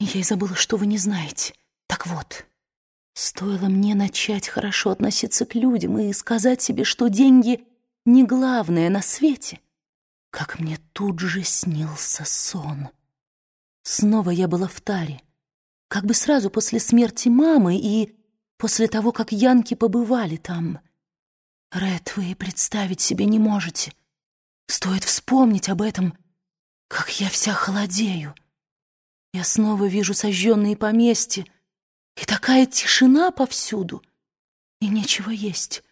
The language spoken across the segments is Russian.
Я и забыла, что вы не знаете. Так вот, стоило мне начать хорошо относиться к людям и сказать себе, что деньги не главное на свете, как мне тут же снился сон. Снова я была в таре, как бы сразу после смерти мамы и после того, как янки побывали там. Ред, вы представить себе не можете. Стоит вспомнить об этом, как я вся холодею. Я снова вижу сожженные поместья, и такая тишина повсюду, и нечего есть.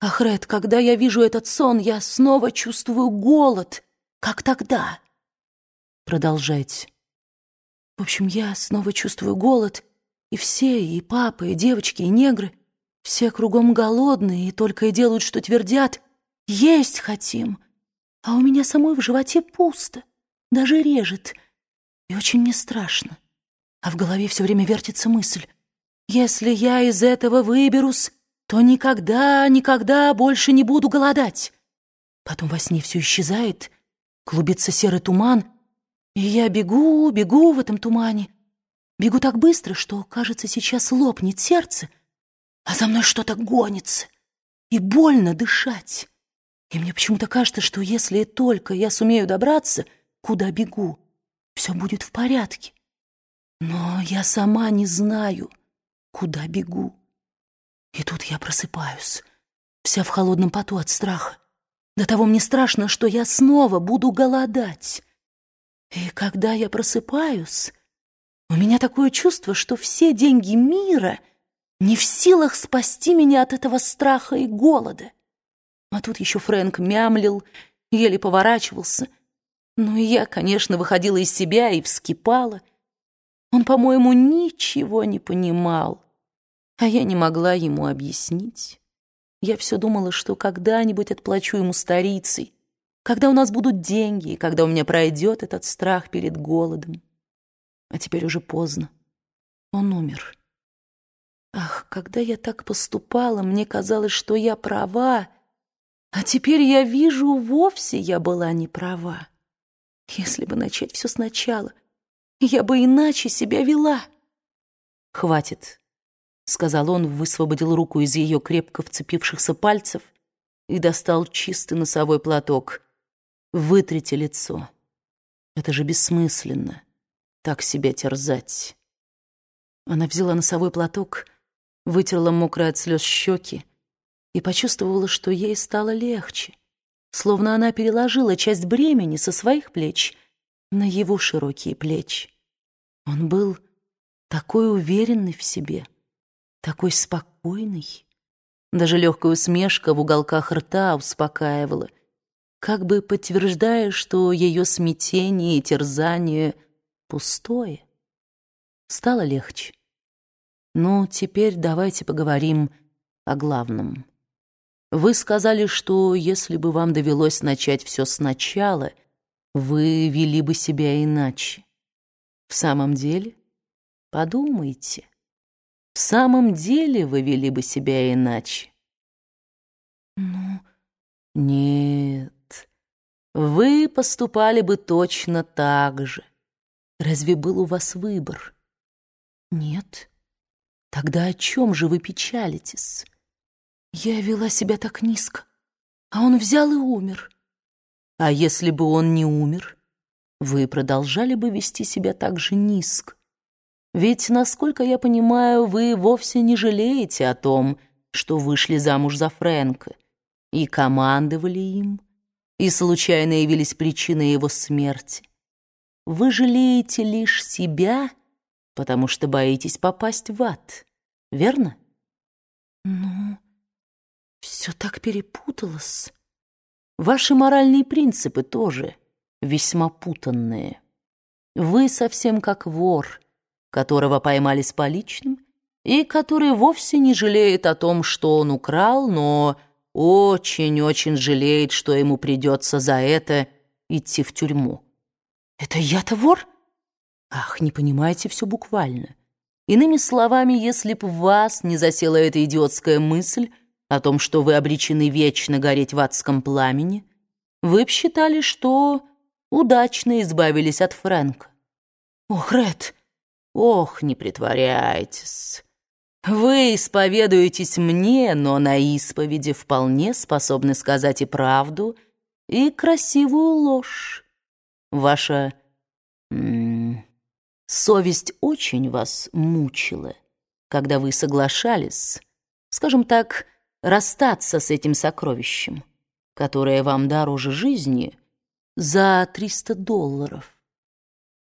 Ах, Ред, когда я вижу этот сон, я снова чувствую голод, как тогда. Продолжайте. В общем, я снова чувствую голод, и все, и папа, и девочки, и негры, все кругом голодные и только и делают, что твердят «Есть хотим!» А у меня самой в животе пусто, даже режет, и очень мне страшно. А в голове все время вертится мысль «Если я из этого выберусь, то никогда, никогда больше не буду голодать». Потом во сне все исчезает, клубится серый туман, и я бегу, бегу в этом тумане, Бегу так быстро, что, кажется, сейчас лопнет сердце, а за мной что-то гонится, и больно дышать. И мне почему-то кажется, что если только я сумею добраться, куда бегу, все будет в порядке. Но я сама не знаю, куда бегу. И тут я просыпаюсь, вся в холодном поту от страха. До того мне страшно, что я снова буду голодать. И когда я просыпаюсь, у меня такое чувство, что все деньги мира не в силах спасти меня от этого страха и голода. А тут еще Фрэнк мямлил, еле поворачивался. Ну и я, конечно, выходила из себя и вскипала. Он, по-моему, ничего не понимал, а я не могла ему объяснить. Я все думала, что когда-нибудь отплачу ему старицей, когда у нас будут деньги, и когда у меня пройдет этот страх перед голодом. А теперь уже поздно. Он умер. Ах, когда я так поступала, мне казалось, что я права, а теперь я вижу, вовсе я была не права. Если бы начать все сначала, я бы иначе себя вела. «Хватит», — сказал он, высвободил руку из ее крепко вцепившихся пальцев и достал чистый носовой платок. «Вытрите лицо. Это же бессмысленно» так себя терзать. Она взяла носовой платок, вытерла мокрые от слез щеки и почувствовала, что ей стало легче, словно она переложила часть бремени со своих плеч на его широкие плечи. Он был такой уверенный в себе, такой спокойный. Даже легкая усмешка в уголках рта успокаивала, как бы подтверждая, что ее смятение и терзание — пустое. Стало легче. Ну, теперь давайте поговорим о главном. Вы сказали, что если бы вам довелось начать все сначала, вы вели бы себя иначе. В самом деле? Подумайте. В самом деле вы вели бы себя иначе? Ну, нет. Вы поступали бы точно так же. Разве был у вас выбор? Нет. Тогда о чем же вы печалитесь? Я вела себя так низко, а он взял и умер. А если бы он не умер, вы продолжали бы вести себя так же низко. Ведь, насколько я понимаю, вы вовсе не жалеете о том, что вышли замуж за Фрэнка и командовали им, и случайно явились причиной его смерти. Вы жалеете лишь себя, потому что боитесь попасть в ад, верно? Ну, все так перепуталось. Ваши моральные принципы тоже весьма путанные. Вы совсем как вор, которого поймали с поличным, и который вовсе не жалеет о том, что он украл, но очень-очень жалеет, что ему придется за это идти в тюрьму. Это я-то вор? Ах, не понимаете все буквально. Иными словами, если б в вас не засела эта идиотская мысль о том, что вы обречены вечно гореть в адском пламени, вы б считали, что удачно избавились от Фрэнка. Ох, Ред, ох, не притворяйтесь. Вы исповедуетесь мне, но на исповеди вполне способны сказать и правду, и красивую ложь. Ваша м -м, совесть очень вас мучила, когда вы соглашались, скажем так, расстаться с этим сокровищем, которое вам дороже жизни, за 300 долларов.